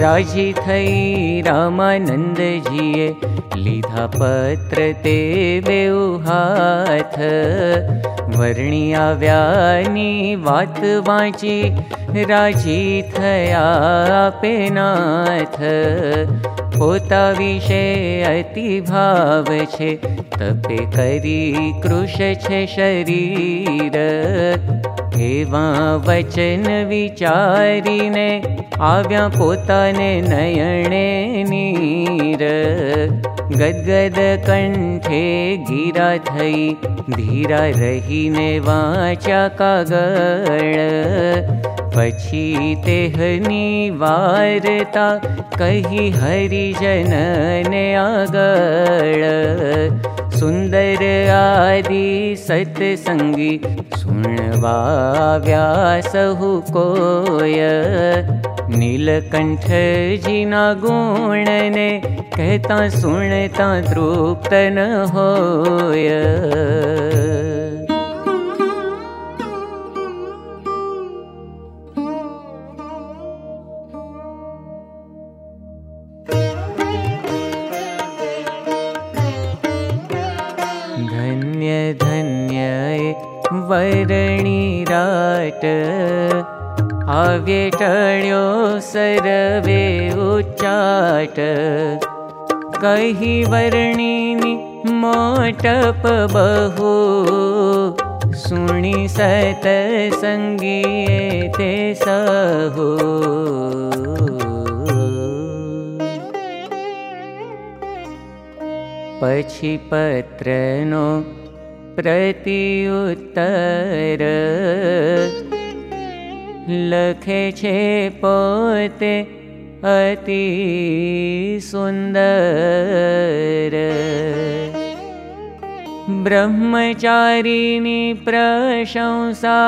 राजी थई रामानंद जीए लीधा पत्र ते हाथ वर्णी व्यानी वात वाची राजी थया पे नाथ। पोता विषे अति भाव छे तपे करी कृष छे शरीर एवा वचन विचारीने आव्या पोताने नयणे नीर। गदगद कंठे गिरा थई धीरा रहीने वाचा कागळ। पछी तेहनी वारता कही सुंदर आदि सत्संगी सुनवा व्यासहु कोय। नीलकंठ जिना गुण ने कहता सुनता तृप्त न होय वरणी राट आव्ये सरवे उच्चाट। कही वर्णिनि मोटप बहु। सुनि सत ते सहु। पछी प्रति उत्तर छे पोते अति सुन्दर। ब्रह्मचारिणी प्रशंसा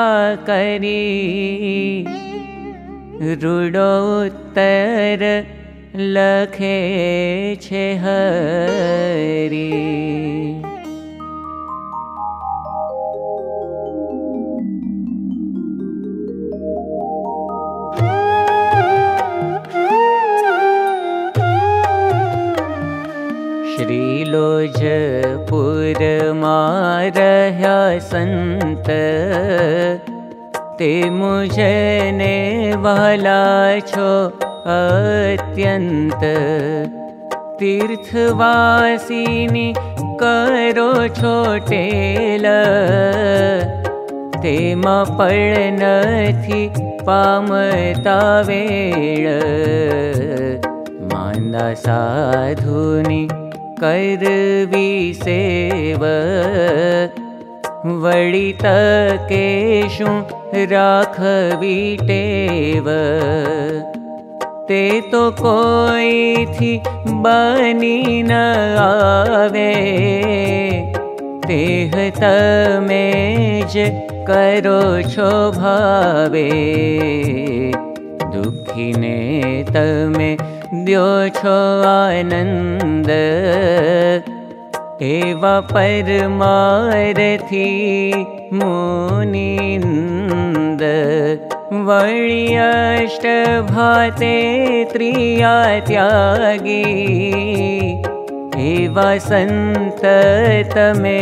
करी। रुडोत्तर लखे छे हरी मारह्या संत ते मुझने वाला छो अत्यंत तीर्थवासिनी करो छोटेल तेमा नथी पामता वेळ। मांदा साधुनी करवी सेव वळी तकेशु राखवी टेव ते तो कोई थी बनी न तमेज करो छो भावे दुखी ने तमे द्यो छो आनंद एवा परमारथी वणियष्ट भाते त्रिया त्यागी एवा संत तमे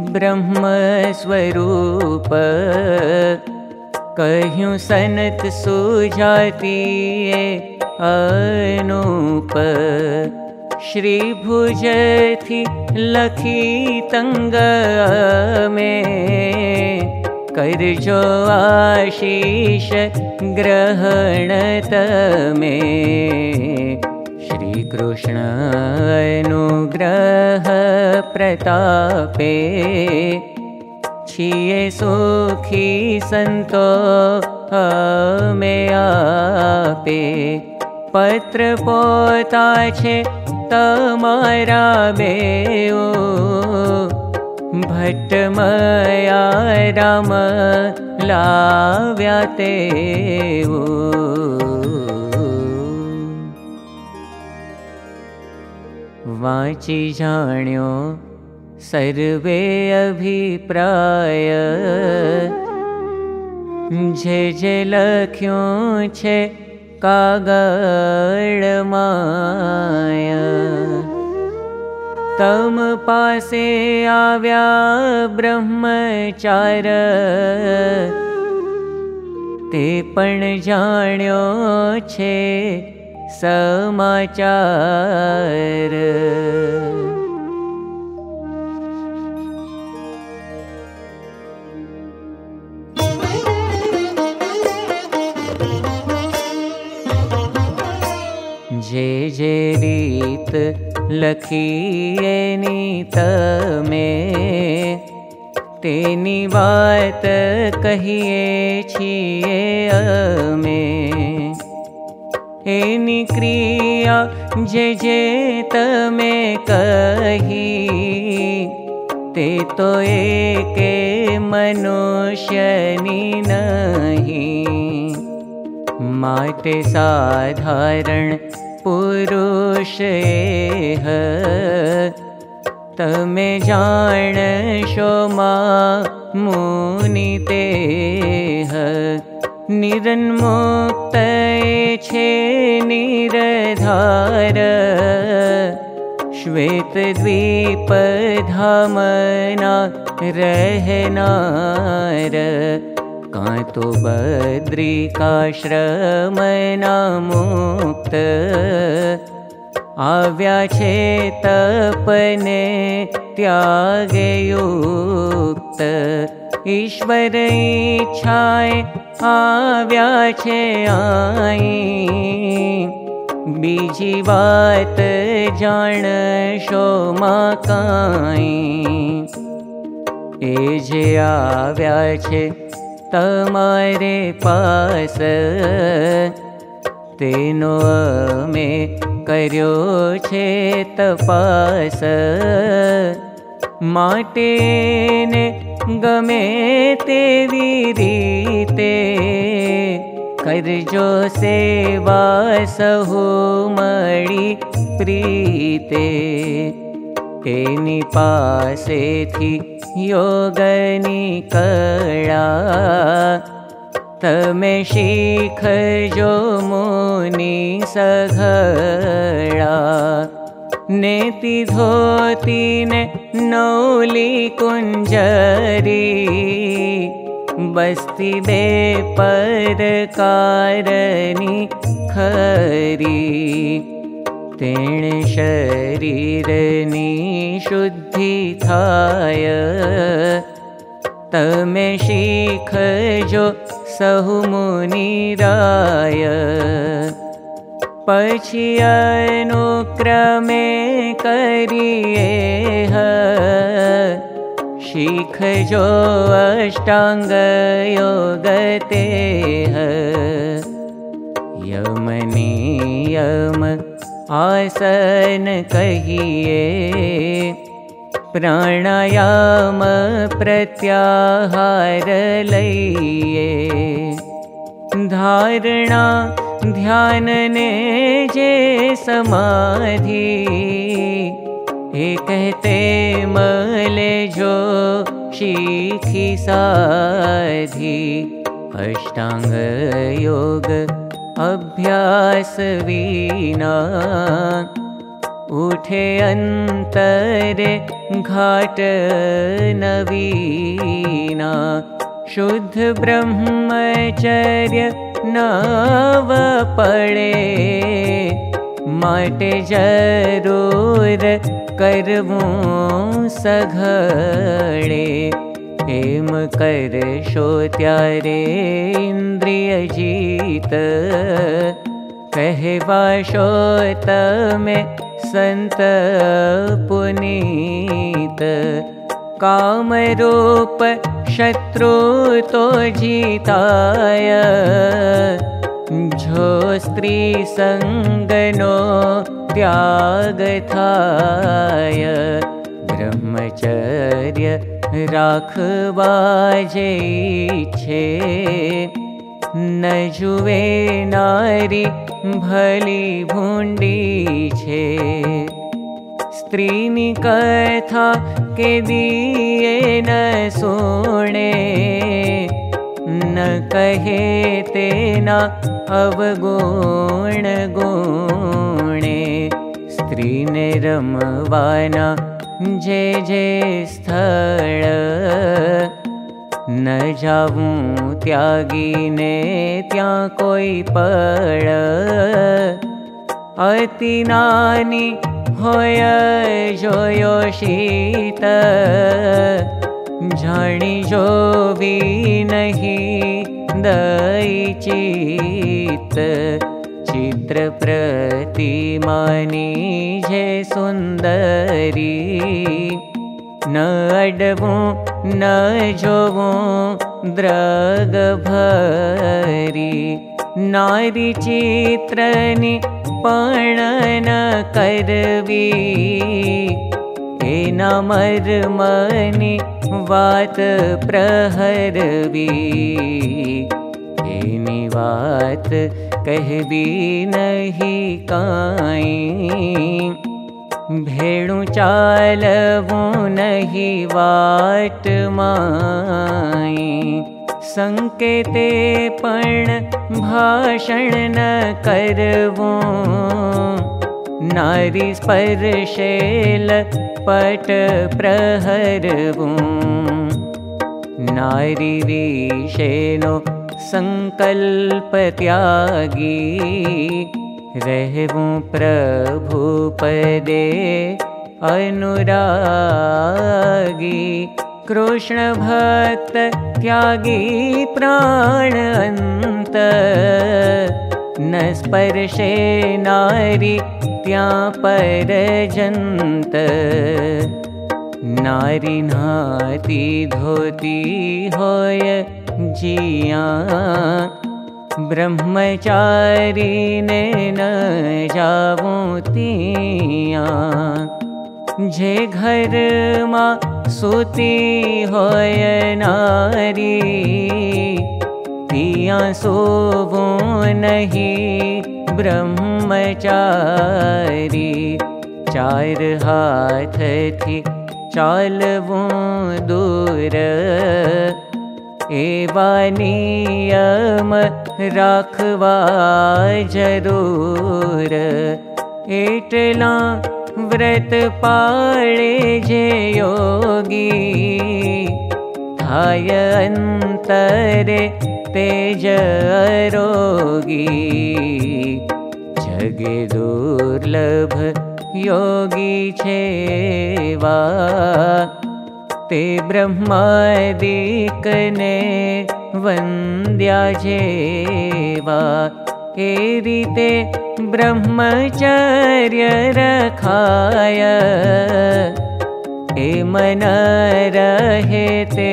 ब्रह्मस्वरूप। कह्युं सनत सुजाति अनूप। श्रीभुजथि लखी तंग में। करजो आशीष ग्रहणत में श्रीकृष्ण अनुग्रह प्रतापे। छिये सुखी संतो मे आपे। पत्र पोता छे तमारा बेओ भट्टमया राम लाव्याते वाची जाण्यो। सर्वे अभिप्राय। जे जे लख्यों छे कागळमाया। तम पासे आव्या ब्रह्मचार। ते पण जाण्यो छे समाचार। जे जे रीत लखीए नीत में तेनी बात कहिए छिए अमे एनी क्रिया जे जे तमे कही ते तो एके मनुष्यनी नहीं। माते साधारण पुरुष तमे जान शो मा मुनिते निरन्मुक्त छे निरधार। कातो बद्रिकाश्रमना मुक्त। आव्या छे तपने त्यागयुक्त। ईश्वर इच्छाए आव्या छे आई। बीजी बात जान शो मा ए जे आव्या छे तमारे पास तेनो मे कर्यो छे तपास माटे ने गमे तेवी रीते करजो सेवा सहु मड़ी प्रीते। तेनी पासे थी योगनी कड़ा तमे शीख जो मुनि सघड़ा नेति धोती ने नौली कुंजरी बस्ती दे पर कारनी खरी। तेण शरीरनी शुद्धि थाय तमे शीख जो सहु मुनिराय पछी अनुक्रमे करिए शीख जो अष्टांग योगते यमनी यम आसन कहिए प्राणायाम प्रत्याहार लइए धारणा ध्यान ने जे समाधि हे कहते मले जो शीखी साधी। अष्टांग योग अभ्यास वीना उठे अन्तरे घाट नवीना शुद्ध ब्रह्मचर्य नव पड़े माटे जरूर करवू सघड़े। हेम कर शो तमे संत पुनीत। कामरूप शत्रु तो जीताय। जो स्त्री संगनो त्याग थाय। ब्रह्मचर्य राखवा जे छे न जुवे नारी भली भूंडी छे स्त्रीनी कथा के दिए न सोने न कहे तेना अवगुण गुणे। स्त्रीने रमवाना जे जे स्थळ। न जाऊं त्यागी ने त्या कोई पड़ अति नानी होय जोयो शीत जानी जो भी नहीं दई चित चित्र प्रतिमानी जे सुंदरी न अडवूं न जोवूं द्रग भरी नारी चित्रनि एना मर्मनि वात प्रहरवी। एनी वात कहवी नहीं काई। भेणु चालवु नहि संकेते पण भाषण न करवु। नारी स्पर्शेल पट प्रहरवु। विषेनो संकल्प त्यागी रहवु प्रभु पदे अनुरागी कृष्ण भक्त त्यागी प्राण नारी त्या परजन्त। नारी नाती धोती होय जिया। ब्रह्मचारी ने न जावूतिया जे घर मा सुती होय नारी तिया सोवो नहीं ब्रह्मचारी। चार हाथ थी चालवो दूर एवा नियम राखवा जरूर। एटला व्रत पाळे जे योगी थाय अंतरे तेज रोगी जगे दुर्लभ योगी छेवा ते ब्रह्मादिकने वन्द्या जेवा ब्रह्मचर्य रखाय ए मन रहे ते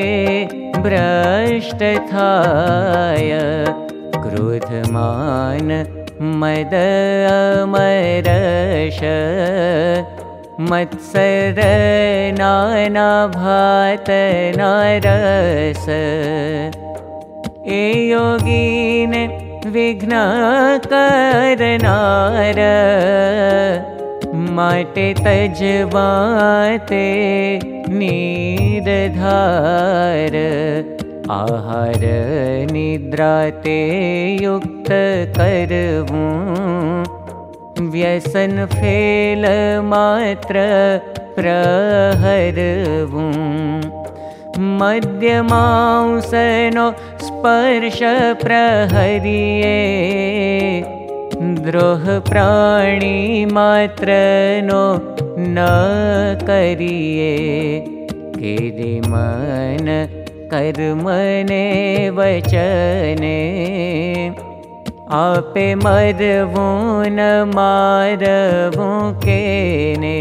भ्रष्ट थाय क्रोधमान मद अमरश। मत्सर नाना भात नारस। ए योगीन विघ्न करनार माटे तजवाते निरधार आहार निद्राते युक्त करवूं। व्यसन फेल मात्र प्रहरवु मध्यमांसनो स्पर्श प्राणी मात्रनो न करिये। केदि मन कर्मने वचने। आपे मरवूं न मारवूं केने।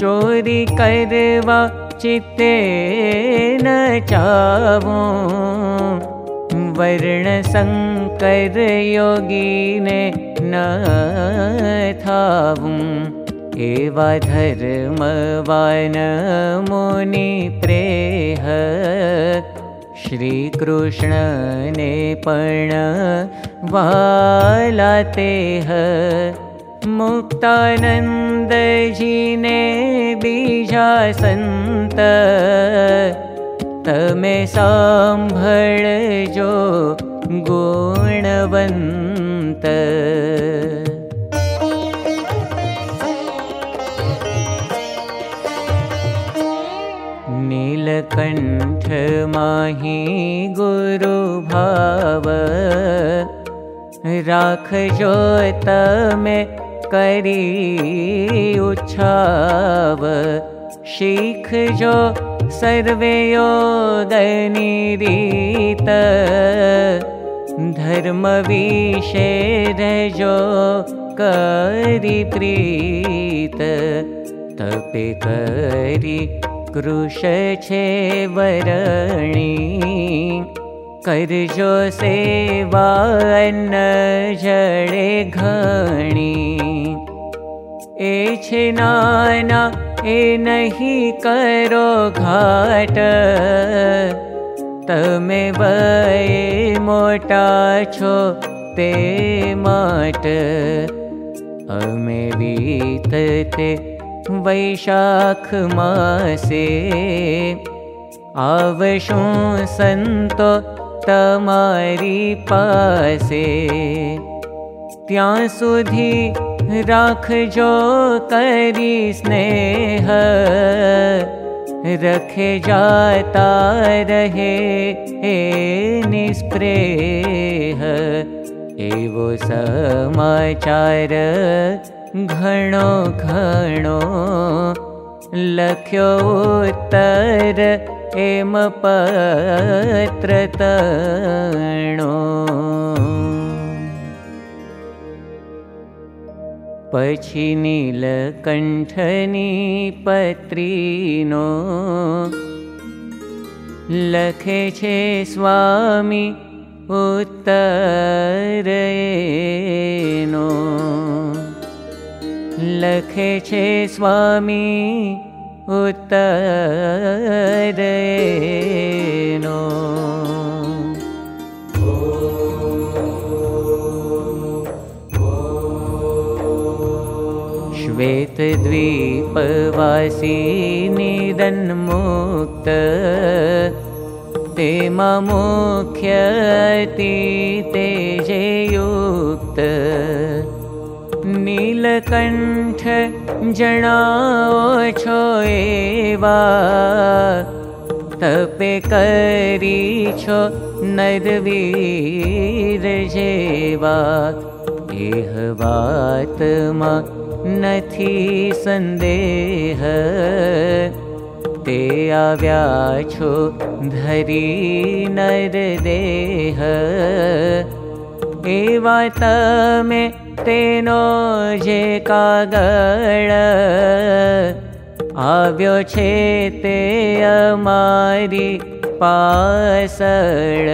चोरी करवा चित्ते न चावूं। वर्ण संकर योगी ने न थावूं। एवा धर्मवान मुनि प्रेह। श्रीकृष्णने पण वालातेह मुक्तानन्दजीने बीजा सन्त तमे जो गुणवन्त। नीलकण्ठ माही गुरु भाव राखजो तमे करी उच्छाव शीखजो सर्वे योगनी रीत। धर्म विषेरजो करी प्रीत। तपे न जड़े घणी ए छे नाना ए नहीं करो घाट। तमे वये मोटा छो ते माट। अमे बीतते वैशाख मासे। आवशो संतो तमारी पासे। त्या सुधी राखजो करी स्नेह रखे जाता रहे ए निस्प्रेह एवो समाचार घणो घणो लख्यो उत्तर एम पत्र तणो पछी नीलकण्ठनी पत्रीनो लखे छे स्वामी उत्तरयेनो श्वेतद्वीपवासी निदन्मुक्त ते नीलकण्ठ जणाओ छो एवा। तपे करी छो नरवीर जेवा। एह वात्मा संदेह ते आव्या छो धरी नर देह। एवा तमे तेनो जे कागळ आव्यो छे ते अमारी पासळ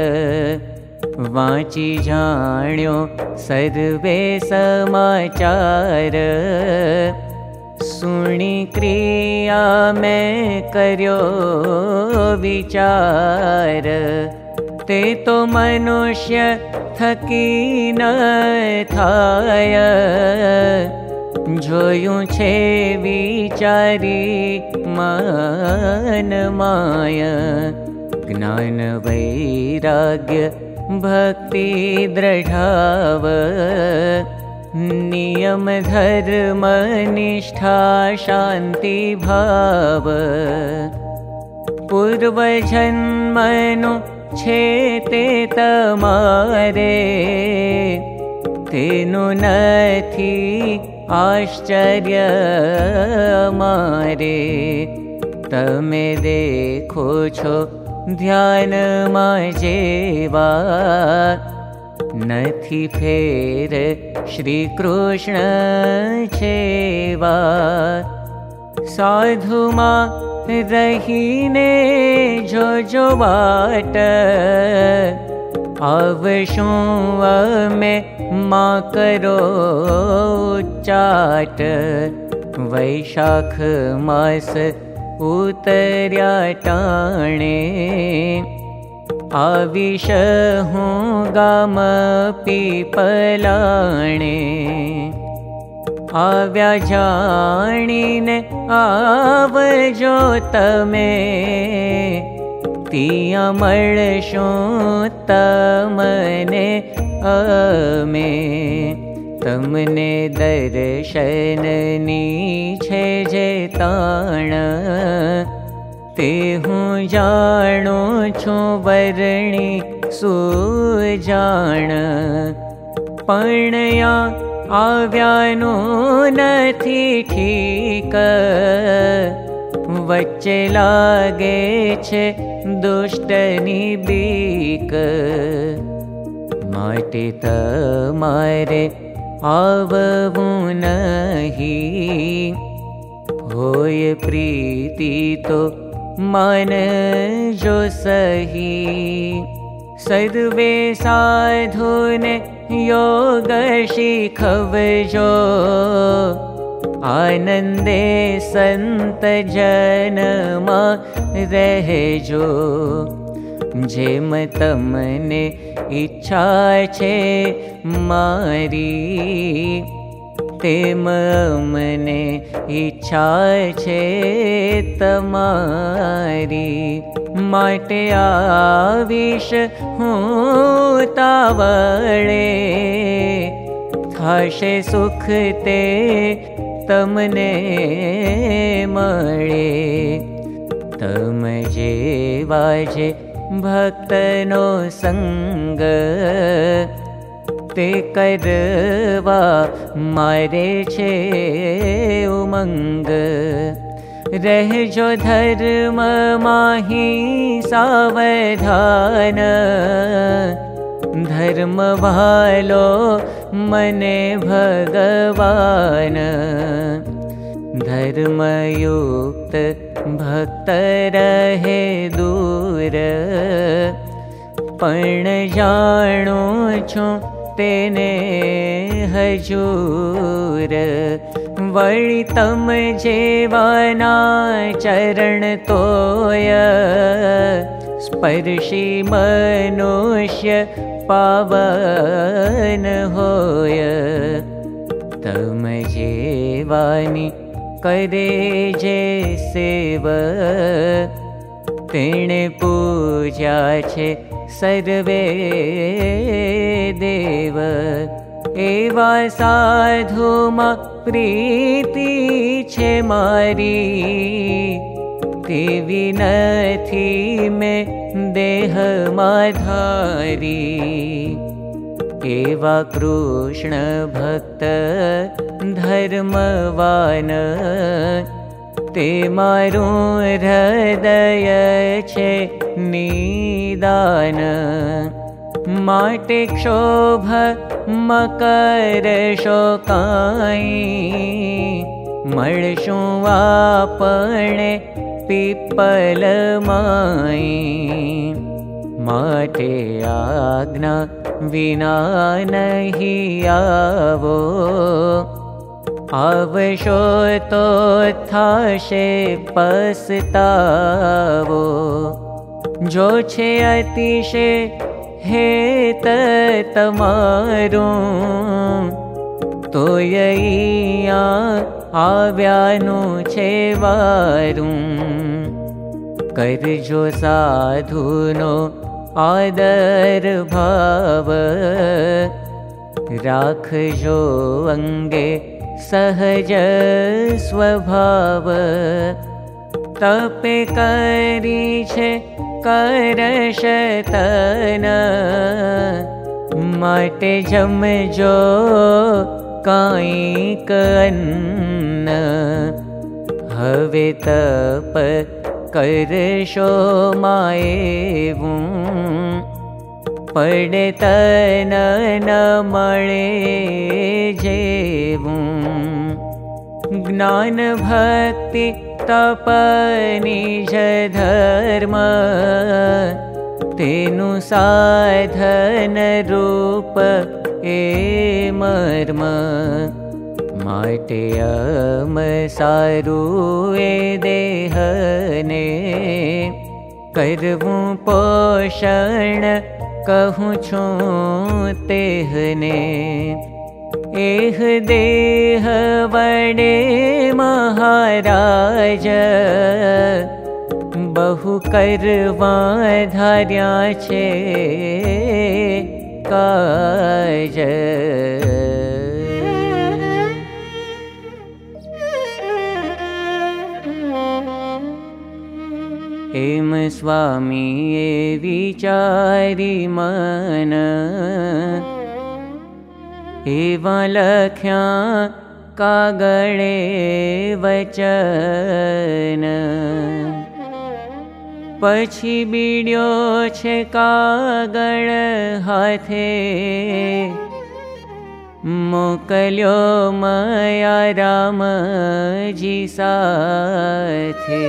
वाची जाण्यो सर्वे समाचार। सुणी क्रिया में कर्यो विचार। ते तो मनुष्य थकी न थाय। जोयूं छे विचारी मन माय ज्ञान वैराग्य भक्ति दृढाव नियम धर्म निष्ठा शान्ति भाव पूर्वजन्मनु छे ते तमारे। तेनु नथी आश्चर्य मारे तमे देखो छो ध्यान जेवा नथी फेर श्रीकृष्ण छेवा साधुमा रहीने जो जो बाट आवशो में मा करो चाट। वैशाख मास उतर्या टाणे आविश हूँ गाम पीपलाणे आव्या जाणीने आवजो तमे तिया मळशो तमने अमे तमने दर्शननी छे जे ताण ते हूँ जाणो छो वर्णी सुजाण पणया आव्यानो नथी ठीक वच्चे लागे छे दुष्टनी बीक माटे तमारे आववू नहीं। होय प्रीति तो मन जो सही। सर्वे साधुने योग शिखवजो आनन्दे सन्त जनमा रहजो जेम तमने इच्छा छे मारी तेम मने इच्छा छे तमारी। माटे आविश हूँ तावड़े थाशे सुख ते तमने मळे। तम जे वाजे भक्तनो संग ते करवा मारे छे उमंग। रहजो धर्म माही सावधान। धर्म भालो मने भगवान। धर्मयुक्त भक्त रहे दूर। पण जाणो छो तेने हजूर। वळि तम जेवाना चरण तोय। स्पर्शी मनुष्य पावन होय। तम जेवानी करे जे सेव तेणे पूजा छे सर्वे देव। एवा साधुमा प्रीति छे मारी देवी नथी में देह माधारी एवा कृष्ण भक्त धर्मवान। ते मारू हृदय छे निदान। माटे क्षोभ मकर आपणे पीपल माई। माटे आज्ञा विना नहीं आवो आवशो तो थाशे पस्तावो जो छे अतिशे हेत तमारू तो यैया आव्यानु छे वारू। करजो साधुनो आदर भाव राखजो अंगे सहज स्वभाव तपे करी छे करशतन। माटे जमजो काईक अन्न। हवे तप करशो माएवूं पडे तन न मळे जेवू ज्ञान भक्ति तपनिज धर्म तेनु साधन रूप ए मर्म माटे अम सारू ए देहने करवू पोषण कहूँ छू तेहने एह देह वडे महाराज। बहु करवा धार्या काज म स्वामी ए विचारि मन। एवा लख्या कागळे वचन। पशी बीडियो काग हाथे। मोकलो मया राम जी साथे।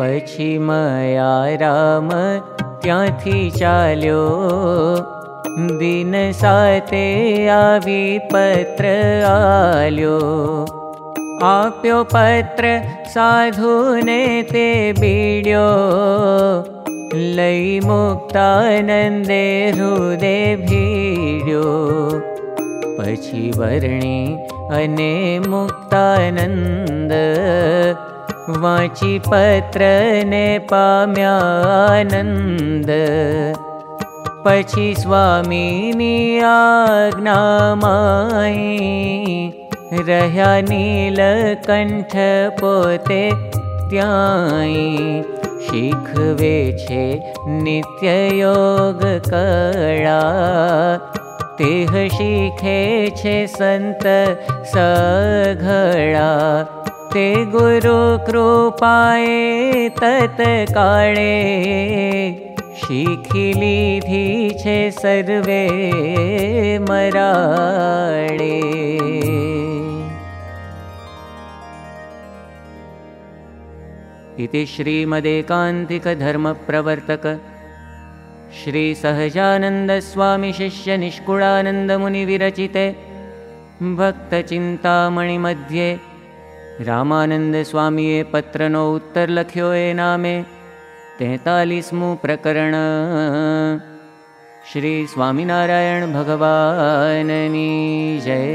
પછી મયા રામ ત્યાંથી ચાલ્યો દિન સાથે આવી પત્ર આલ્યો આપ્યો પત્ર સાધુને તે બીડ્યો लयि मुक्तानन्दे हृदे भीड्यो पछि वर्णे अने मुक्तानन्द। वाचि लक्तानन्दे हृदय भीडि परीक्तानन्दनन्द पमी आज्ञामाय नीलकण्ठ पोते त्याई। शिखवे छे नित्ययोग कळा तेह शिखे छे संत सघड़ा ते गुरु कृपाए तत्काळे शिखि लीधी छे सर्वे मराळे इति श्रीमदेकान्तिकधर्मप्रवर्तक। श्रीसहजानन्दस्वामिशिष्यनिष्कुळानन्दमुनिविरचिते भक्तचिन्तामणिमध्ये रामानंद स्वामी ए पत्र नो उत्तर लख्यो ए नामे तेतालीसमु प्रकरण। श्री स्वामिनारायण भगवाननी जय